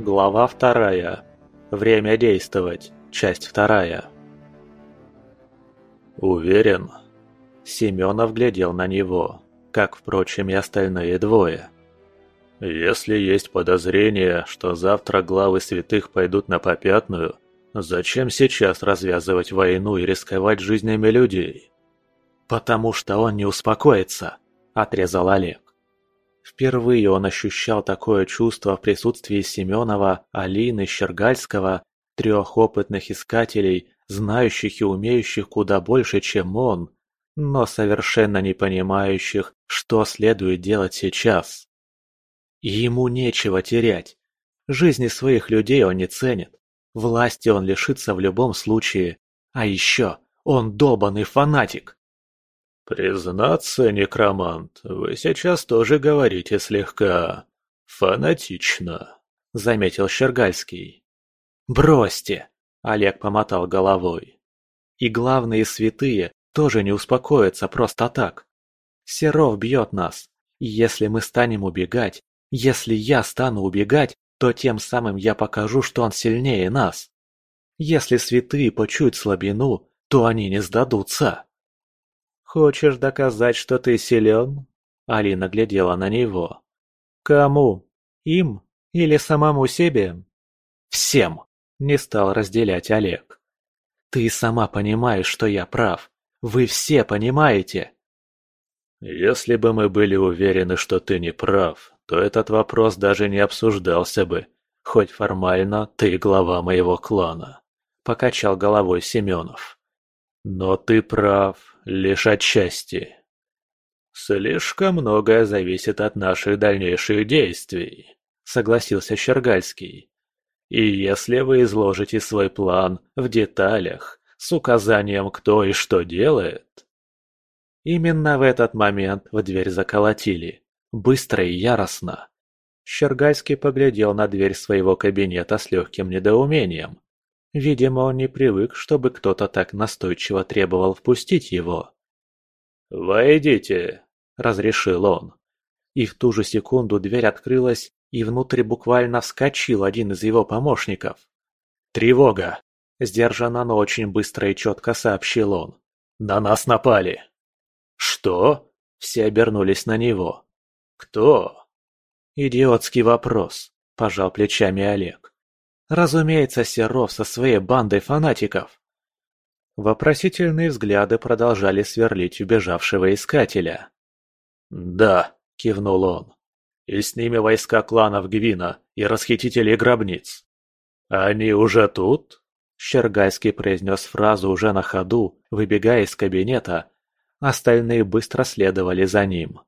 Глава вторая. Время действовать. Часть вторая. Уверен. Семенов глядел на него, как, впрочем, и остальные двое. Если есть подозрение, что завтра главы святых пойдут на попятную, зачем сейчас развязывать войну и рисковать жизнями людей? Потому что он не успокоится, отрезал Олег. Впервые он ощущал такое чувство в присутствии Семенова, Алины, Щергальского, трех опытных искателей, знающих и умеющих куда больше, чем он, но совершенно не понимающих, что следует делать сейчас. Ему нечего терять. Жизни своих людей он не ценит. Власти он лишится в любом случае. А еще он долбанный фанатик. «Признаться, некромант, вы сейчас тоже говорите слегка... фанатично», — заметил Щергальский. «Бросьте!» — Олег помотал головой. «И главные святые тоже не успокоятся просто так. Серов бьет нас, и если мы станем убегать, если я стану убегать, то тем самым я покажу, что он сильнее нас. Если святые почуют слабину, то они не сдадутся». «Хочешь доказать, что ты силен?» Алина глядела на него. «Кому? Им или самому себе?» «Всем!» – не стал разделять Олег. «Ты сама понимаешь, что я прав. Вы все понимаете!» «Если бы мы были уверены, что ты не прав, то этот вопрос даже не обсуждался бы, хоть формально ты глава моего клана», – покачал головой Семенов. «Но ты прав, лишь отчасти. Слишком многое зависит от наших дальнейших действий, согласился Щергальский. И если вы изложите свой план в деталях, с указанием кто и что делает... Именно в этот момент в дверь заколотили. Быстро и яростно. Щергальский поглядел на дверь своего кабинета с легким недоумением. Видимо, он не привык, чтобы кто-то так настойчиво требовал впустить его. «Войдите!» – разрешил он. И в ту же секунду дверь открылась, и внутрь буквально вскочил один из его помощников. «Тревога!» – сдержанно, но очень быстро и четко сообщил он. «На нас напали!» «Что?» – все обернулись на него. «Кто?» «Идиотский вопрос», – пожал плечами Олег. Разумеется, Серов со своей бандой фанатиков. Вопросительные взгляды продолжали сверлить убежавшего искателя. «Да», — кивнул он, — «и с ними войска кланов Гвина и расхитителей гробниц». «Они уже тут?» Щергайский произнес фразу уже на ходу, выбегая из кабинета. Остальные быстро следовали за ним.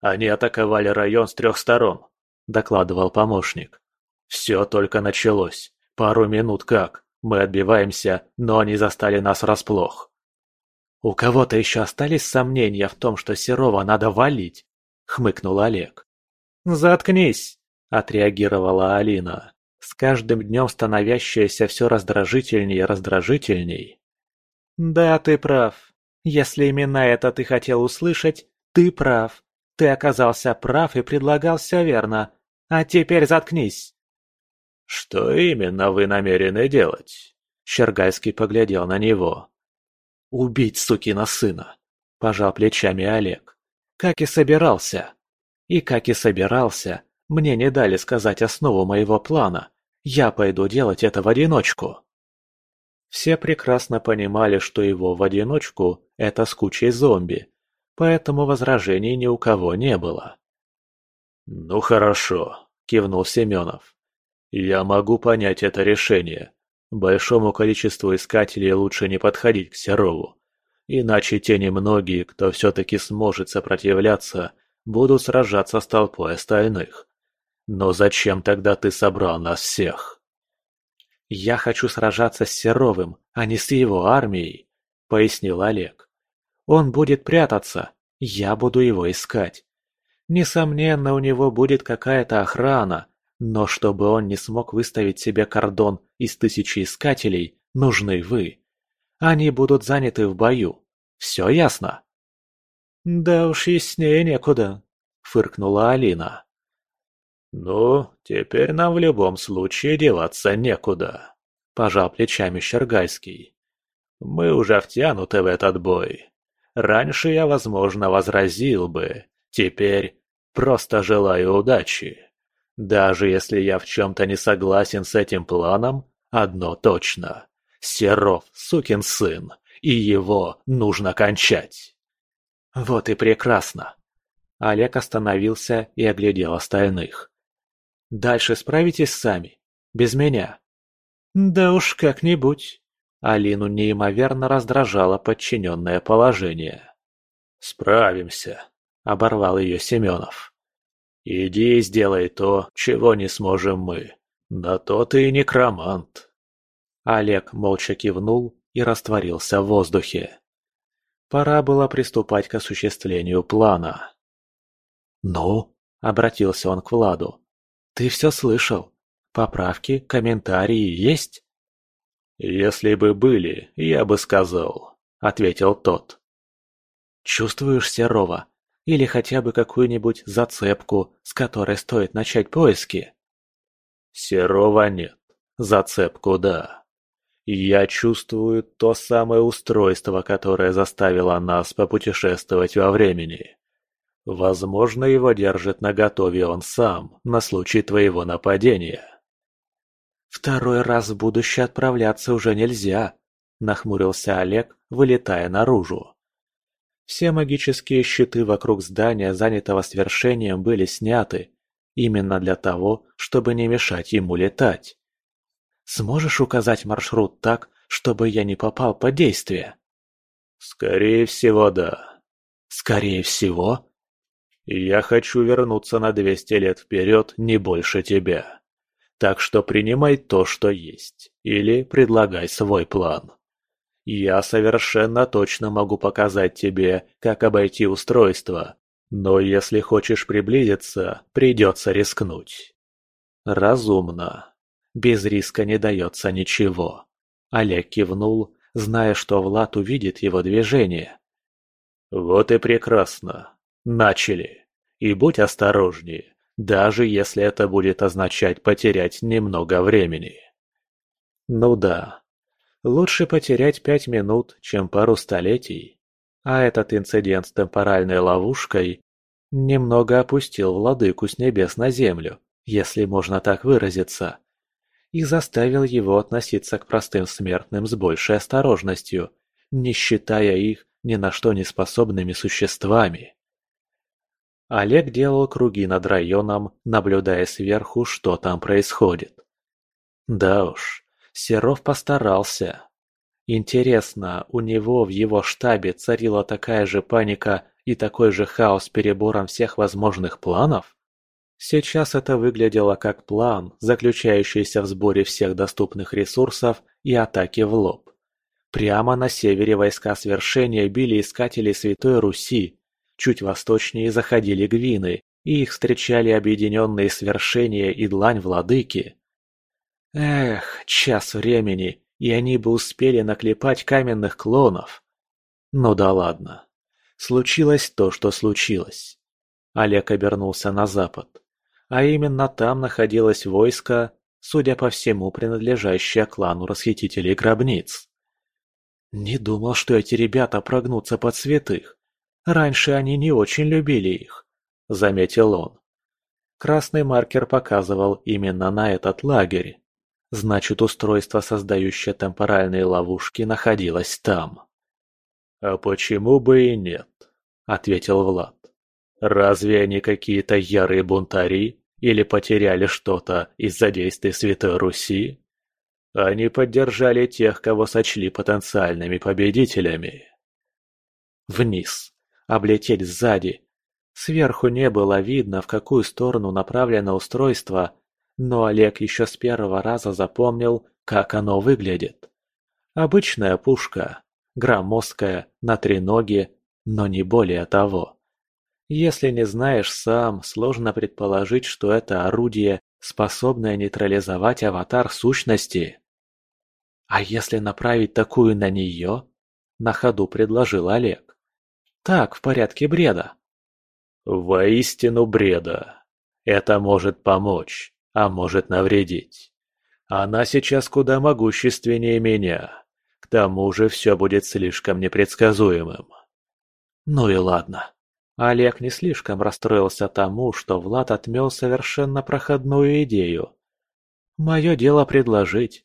«Они атаковали район с трех сторон», — докладывал помощник. Все только началось. Пару минут как. Мы отбиваемся, но они застали нас врасплох. «У кого-то еще остались сомнения в том, что Серова надо валить?» — хмыкнул Олег. «Заткнись!» — отреагировала Алина, с каждым днем становящаяся все раздражительнее и раздражительней. «Да, ты прав. Если именно это ты хотел услышать, ты прав. Ты оказался прав и предлагал все верно. А теперь заткнись!» «Что именно вы намерены делать?» Щергальский поглядел на него. «Убить сукина сына!» – пожал плечами Олег. «Как и собирался. И как и собирался, мне не дали сказать основу моего плана. Я пойду делать это в одиночку». Все прекрасно понимали, что его в одиночку – это с кучей зомби, поэтому возражений ни у кого не было. «Ну хорошо», – кивнул Семенов. Я могу понять это решение. Большому количеству искателей лучше не подходить к Серову. Иначе те немногие, кто все-таки сможет сопротивляться, будут сражаться с толпой остальных. Но зачем тогда ты собрал нас всех? «Я хочу сражаться с Серовым, а не с его армией», — пояснил Олег. «Он будет прятаться, я буду его искать. Несомненно, у него будет какая-то охрана, но чтобы он не смог выставить себе кордон из тысячи искателей, нужны вы. Они будут заняты в бою. Все ясно?» «Да уж яснее некуда», — фыркнула Алина. «Ну, теперь нам в любом случае деваться некуда», – пожал плечами Щергальский. «Мы уже втянуты в этот бой. Раньше я, возможно, возразил бы. Теперь просто желаю удачи. Даже если я в чем-то не согласен с этим планом, одно точно. Серов – сукин сын, и его нужно кончать». «Вот и прекрасно!» Олег остановился и оглядел остальных. Дальше справитесь сами. Без меня. Да уж как-нибудь. Алину неимоверно раздражало подчиненное положение. «Справимся», — оборвал ее Семенов. «Иди и сделай то, чего не сможем мы. На то ты и некромант». Олег молча кивнул и растворился в воздухе. Пора было приступать к осуществлению плана. «Ну?» — обратился он к Владу. Ты все слышал? Поправки, комментарии есть?» «Если бы были, я бы сказал», — ответил тот. «Чувствуешь Серова? Или хотя бы какую-нибудь зацепку, с которой стоит начать поиски?» «Серова нет. Зацепку да. Я чувствую то самое устройство, которое заставило нас попутешествовать во времени. Возможно, его держит наготове он сам, на случай твоего нападения. «Второй раз в будущее отправляться уже нельзя», – нахмурился Олег, вылетая наружу. Все магические щиты вокруг здания, занятого свершением, были сняты, именно для того, чтобы не мешать ему летать. «Сможешь указать маршрут так, чтобы я не попал под действие?» «Скорее всего, да». «Скорее всего?» Я хочу вернуться на 200 лет вперед не больше тебя. Так что принимай то, что есть, или предлагай свой план. Я совершенно точно могу показать тебе, как обойти устройство, но если хочешь приблизиться, придется рискнуть. Разумно. Без риска не дается ничего. Олег кивнул, зная, что Влад увидит его движение. Вот и прекрасно. Начали. И будь осторожнее, даже если это будет означать потерять немного времени. Ну да, лучше потерять пять минут, чем пару столетий. А этот инцидент с темпоральной ловушкой немного опустил владыку с небес на землю, если можно так выразиться, и заставил его относиться к простым смертным с большей осторожностью, не считая их ни на что не способными существами. Олег делал круги над районом, наблюдая сверху, что там происходит. Да уж, Серов постарался. Интересно, у него в его штабе царила такая же паника и такой же хаос перебором всех возможных планов? Сейчас это выглядело как план, заключающийся в сборе всех доступных ресурсов и атаке в лоб. Прямо на севере войска свершения били искатели Святой Руси, Чуть восточнее заходили гвины, и их встречали объединенные свершения и длань владыки. Эх, час времени, и они бы успели наклепать каменных клонов. Ну да ладно. Случилось то, что случилось. Олег обернулся на запад. А именно там находилось войско, судя по всему, принадлежащее клану расхитителей гробниц. Не думал, что эти ребята прогнутся под святых. Раньше они не очень любили их», — заметил он. Красный маркер показывал именно на этот лагерь. Значит, устройство, создающее темпоральные ловушки, находилось там. «А почему бы и нет?» — ответил Влад. «Разве они какие-то ярые бунтари или потеряли что-то из-за действий Святой Руси? Они поддержали тех, кого сочли потенциальными победителями». Вниз облететь сзади. Сверху не было видно, в какую сторону направлено устройство, но Олег еще с первого раза запомнил, как оно выглядит. Обычная пушка, громоздкая, на три ноги, но не более того. Если не знаешь сам, сложно предположить, что это орудие, способное нейтрализовать аватар сущности. А если направить такую на нее? На ходу предложил Олег. Так, в порядке бреда. Воистину бреда. Это может помочь, а может навредить. Она сейчас куда могущественнее меня. К тому же все будет слишком непредсказуемым. Ну и ладно. Олег не слишком расстроился тому, что Влад отмел совершенно проходную идею. Мое дело предложить.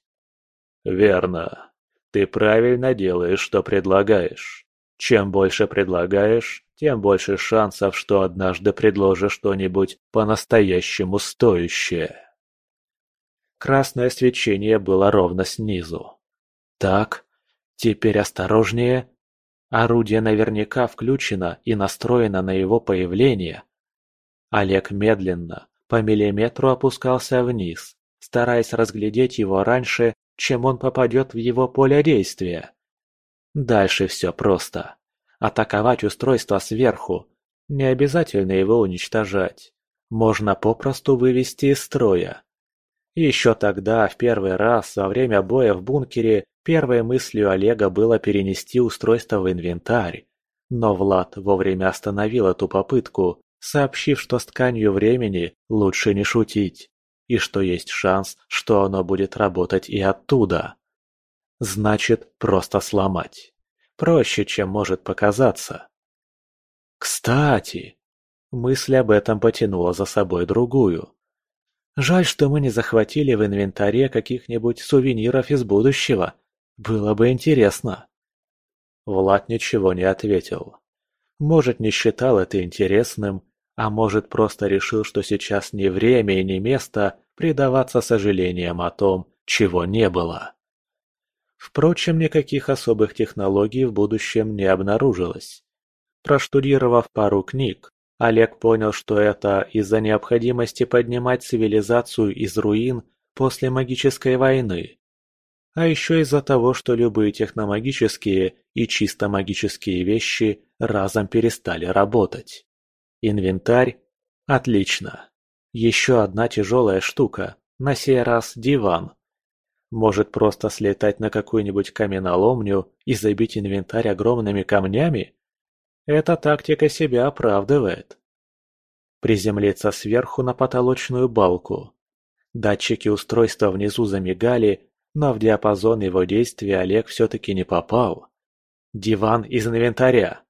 Верно. Ты правильно делаешь, что предлагаешь. Чем больше предлагаешь, тем больше шансов, что однажды предложишь что-нибудь по-настоящему стоящее. Красное свечение было ровно снизу. Так, теперь осторожнее. Орудие наверняка включено и настроено на его появление. Олег медленно, по миллиметру опускался вниз, стараясь разглядеть его раньше, чем он попадет в его поле действия. Дальше все просто. Атаковать устройство сверху. Не обязательно его уничтожать. Можно попросту вывести из строя. Еще тогда, в первый раз, во время боя в бункере, первой мыслью Олега было перенести устройство в инвентарь. Но Влад вовремя остановил эту попытку, сообщив, что с тканью времени лучше не шутить, и что есть шанс, что оно будет работать и оттуда. Значит, просто сломать. Проще, чем может показаться. Кстати, мысль об этом потянула за собой другую. Жаль, что мы не захватили в инвентаре каких-нибудь сувениров из будущего. Было бы интересно. Влад ничего не ответил. Может, не считал это интересным, а может, просто решил, что сейчас не время и не место предаваться сожалениям о том, чего не было. Впрочем, никаких особых технологий в будущем не обнаружилось. Проштудировав пару книг, Олег понял, что это из-за необходимости поднимать цивилизацию из руин после магической войны. А еще из-за того, что любые техномагические и чисто магические вещи разом перестали работать. Инвентарь? Отлично. Еще одна тяжелая штука, на сей раз диван. Может просто слетать на какую-нибудь каменоломню и забить инвентарь огромными камнями? Эта тактика себя оправдывает. Приземлиться сверху на потолочную балку. Датчики устройства внизу замигали, но в диапазон его действия Олег все-таки не попал. Диван из инвентаря.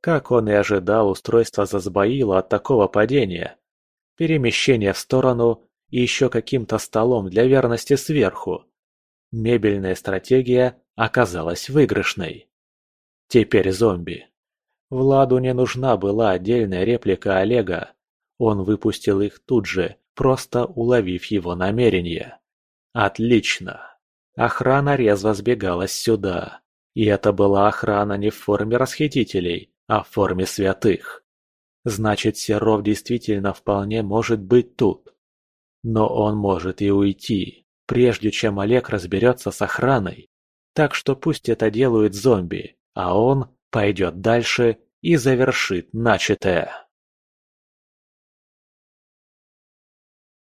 Как он и ожидал, устройство засбоило от такого падения. Перемещение в сторону и еще каким-то столом для верности сверху. Мебельная стратегия оказалась выигрышной. Теперь зомби. Владу не нужна была отдельная реплика Олега. Он выпустил их тут же, просто уловив его намерение. Отлично. Охрана резво сбегалась сюда. И это была охрана не в форме расхитителей, а в форме святых. Значит, Серов действительно вполне может быть тут. Но он может и уйти, прежде чем Олег разберется с охраной. Так что пусть это делают зомби, а он пойдет дальше и завершит начатое.